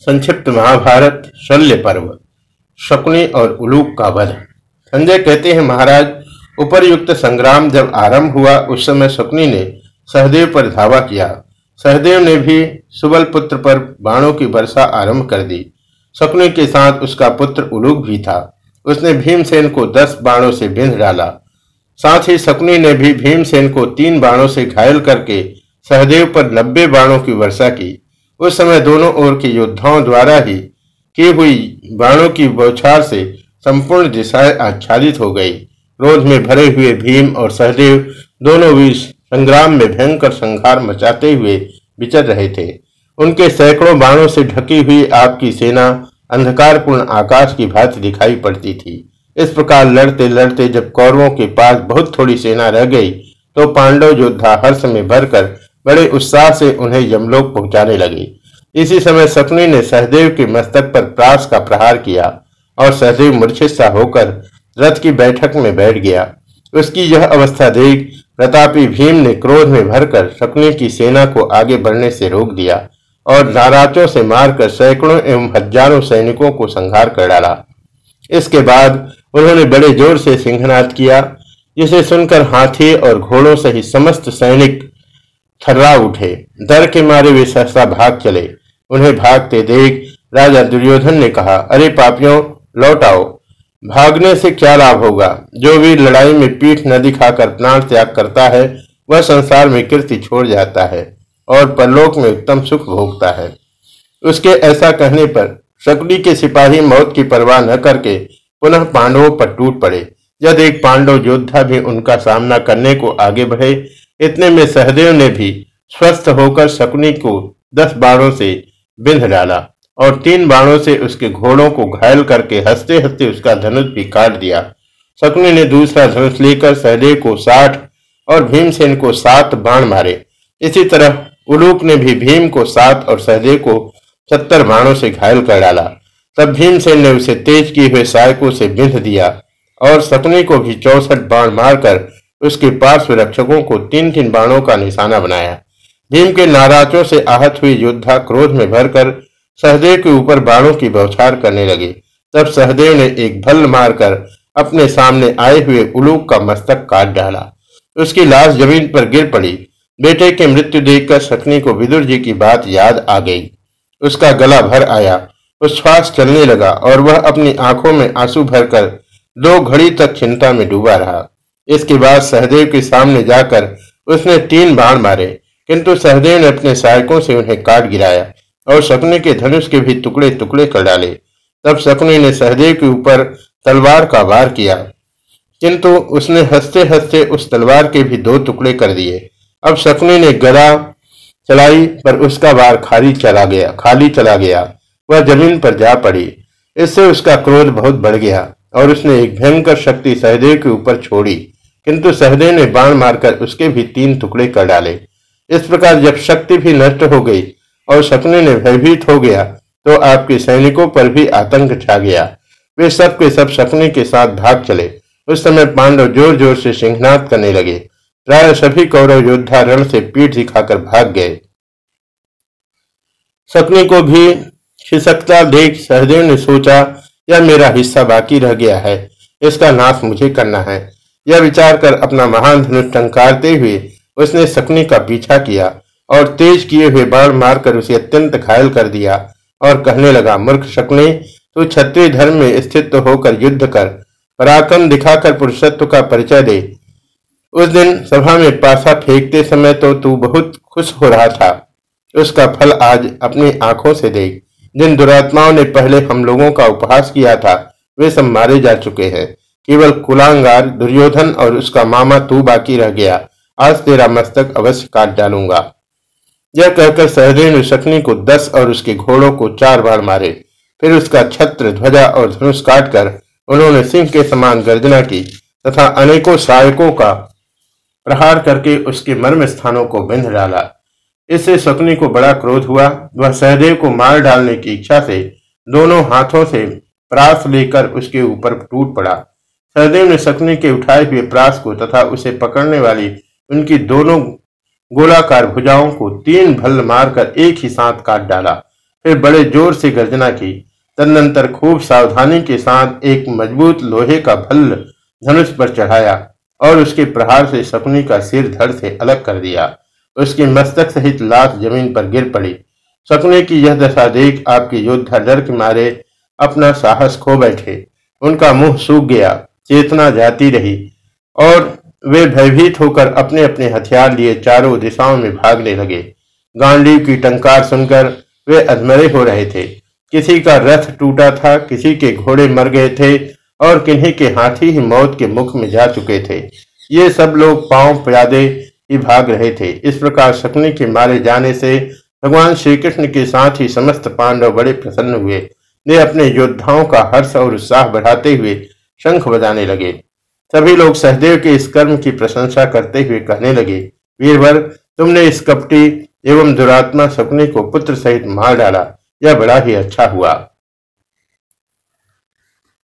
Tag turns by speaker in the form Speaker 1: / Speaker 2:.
Speaker 1: संक्षिप्त महाभारत, शल्य पर्व, शकुनी और उलूक का वध। संजय कहते हैं, महाराज, उपरयुक्त संग्राम जब आरंभ हुआ, उस समय शकुनी ने सहदेव पर धावा किया। सहदेव ने भी सुबल पुत्र पर बाणों की वर्षा आरंभ कर दी। शकुनी के साथ उसका पुत्र उलूक भी था। उसने भीमसेन को दस बाणों से बिंध डाला। साथ ही शकुनी ने भी भीमसेन को तीन बाणों से घायल करके सहदेव पर नब्बे बाणों की वर्षा की। उस समय दोनों ओर के योद्धाओं द्वारा ही की हुई बाणों की बौछार से संपूर्ण दिशाएँ आच्छादित हो गई। क्रोध में भरे हुए भीम और सहदेव दोनों वीर संग्राम में भयंकर संहार मचाते हुए विचर रहे थे। उनके सैकड़ों बाणों से ढकी हुई आपकी सेना अंधकारपूर्ण आकाश की भांति दिखाई पड़ती थी। इस प्रकार लड़ते लड़ते जब कौरवों के पास बहुत थोड़ी सेना रह गई तो पांडव योद्धा हर्ष में भरकर बड़े उत्साह से उन्हें यमलोक पहुँचाने लगे। इसी समय सपनी ने सहदेव के मस्तक पर प्रास का प्रहार किया और सहदेव मूर्छित सा होकर रथ की बैठक में बैठ गया। उसकी यह अवस्था देख प्रतापी भीम ने क्रोध में भरकर शकुनी की सेना को आगे बढ़ने से रोक दिया और नाराजों से मारकर सैकड़ों एवं हज़ारों सैनिकों को संहार कर डाला। इसके बाद उन्होंने बड़े ज़ोर से सिंहनाद किया। जिसे सुनकर हाथी और घोड़ों सहित समस्त सैनिक थर्रा उठे। डर के मारे वे सहसा भाग चले। उन्हें भागते देख राजा दुर्योधन ने कहा, अरे पापियों, लौट आओ। भागने से क्या लाभ होगा? जो वीर लड़ाई में पीठ न दिखाकर प्राण त्याग करता है, वह संसार में कीर्ति छोड़ जाता है और परलोक में उत्तम सुख भोगता है। उसके ऐसा कहने पर शकुनी के सिपाही मौत की परवाह न करके पुनः पांडवों पर टूट पड़े। जब एक पांडव योद्धा भी उनका सामना करने को आगे बढ़े इतने में सहदेव ने भी स्वस्थ होकर शकुनी को दस बाणों से बिंध डाला और तीन बाणों से उसके घोड़ों को घायल करके हँसते हँसते उसका धनुष भी काट दिया। शकुनी ने दूसरा धनुष लेकर सहदेव को साठ और भीमसेन को सात बाण मारे। इसी तरह उलूक ने भी भीम को सात और सहदेव को सत्तर बाणों से घायल कर डाला। तब भीमसेन ने उसे तेज किए हुए सहायकों से बिंध दिया और शकुनी को भी चौसठ बाण मारकर उसके पार्श्व रक्षकों को तीन तीन बाणों का निशाना बनाया। भीम के नाराजों से आहत हुई योद्धा क्रोध में भरकर सहदेव के ऊपर बाणों की बौछार करने लगे। तब सहदेव ने एक भल मारकर अपने सामने आए हुए उलूक का मस्तक काट डाला। उसकी लाश ज़मीन पर गिर पड़ी। बेटे की मृत्यु देखकर सकनी को विदुर जी की बात याद आ गई। उसका गला भर आया उच्छ्वास चलने लगा और वह अपनी आँखों में आँसू भरकर दो घड़ी तक चिंता में डूबा रहा। इसके बाद सहदेव के सामने जाकर उसने तीन बाण मारे। किंतु सहदेव ने अपने सहायकों से उन्हें काट गिराया और शकुनी के धनुष के भी टुकड़े टुकड़े कर डाले। तब शकुनी ने सहदेव के ऊपर तलवार का वार किया। किंतु उसने हँसते हँसते उस तलवार के भी दो टुकड़े कर दिए। अब शकुनी ने गदा चलाई, पर उसका वार खाली चला गया, खाली चला गया। वह ज़मीन पर जा पड़ी। इससे उसका क्रोध बहुत बढ़ गया और उसने एक भयंकर शक्ति सहदेव के ऊपर छोड़ी। किंतु सहदेव ने बाण मारकर उसके भी तीन टुकड़े कर डाले। इस प्रकार जब शक्ति भी नष्ट हो गई और शकुनी ने भयभीत हो गया तो आपके सैनिकों पर भी आतंक छा गया। वे सब के सब शकुनी के साथ भाग चले। उस समय पांडव ज़ोर ज़ोर से सिंहनाद करने लगे। प्राय सभी कौरव योद्धा रण से पीठ दिखाकर भाग गए। शकुनी को भी खिसकता देख सहदेव ने सोचा, यह मेरा हिस्सा बाकी रह गया है। इसका नाश मुझे करना है। यह विचार कर अपना महान धनुष टंकारते हुए उसने शकुनी का पीछा किया और तेज किए हुए बाण मारकर उसे अत्यंत घायल कर दिया और कहने लगा, मूर्ख शकुनी, तू क्षत्रिय धर्म में स्थित होकर युद्ध कर। पराक्रम दिखाकर पुरुषत्व का परिचय दे। उस दिन सभा में पासा फेंकते समय तो तू बहुत खुश हो रहा था। उसका फल आज अपनी आँखों से देख। जिन दुरात्माओं ने पहले हम लोगों का उपहास किया था, वे सब मारे जा चुके हैं। केवल कुलांगार, दुर्योधन और उसका मामा तू बाकी रह गया। आज तेरा मस्तक अवश्य काट डालूँगा। यह कहकर सहदेव शक्नी को दस और उसके घोड़ों को चार बार मारे। फिर उसका छत्र, ध्वजा और धनुष काटकर उन्होंने सिंह के समान गर्जना की तथा अनेकों सहायकों का प्रहार करके उसके मर्म स्थानों को बिंध डाला। इससे शकुनी को बड़ा क्रोध हुआ। वह सहदेव को मार डालने की इच्छा से दोनों हाथों से प्रास लेकर उसके ऊपर टूट पड़ा। सहदेव ने शकुनी के उठाए हुए प्रास को तथा उसे पकड़ने वाली उनकी दोनों गोलाकार भुजाओं को तीन भल्ल मारकर एक ही साथ काट डाला। फिर बड़े ज़ोर से गर्जना की। तदनंतर खूब सावधानी के साथ एक मज़बूत लोहे का भल्ल धनुष पर चढ़ाया और उसके प्रहार से शकुनी का सिर धड़ से अलग कर दिया। उसकी मस्तक सहित लाश ज़मीन पर गिर पड़ी। शकुनी की यह दशा देख आपके योद्धा डर के मारे अपना साहस खो बैठे। उनका मुँह सूख गया। चेतना जाती रही और वे भयभीत होकर अपने अपने हथियार लिए चारों दिशाओं में भागने लगे। गांडीव की टंकार सुनकर वे अधमरे हो रहे थे। किसी का रथ टूटा था, किसी के घोड़े मर गए थे और किन्हीं के हाथी ही मौत के मुख में जा चुके थे। ये सब लोग पाँव प्यादे ही भाग रहे थे। इस प्रकार शकुनी के मारे जाने से भगवान श्री कृष्ण के साथ ही समस्त पांडव बड़े प्रसन्न हुए। वे अपने योद्धाओं का हर्ष और उत्साह बढ़ाते हुए शंख बजाने लगे। सभी लोग सहदेव के इस कर्म की प्रशंसा करते हुए कहने लगे, वीरवर, तुमने इस कपटी एवं दुरात्मा सपने को पुत्र सहित मार डाला। यह बड़ा ही अच्छा हुआ।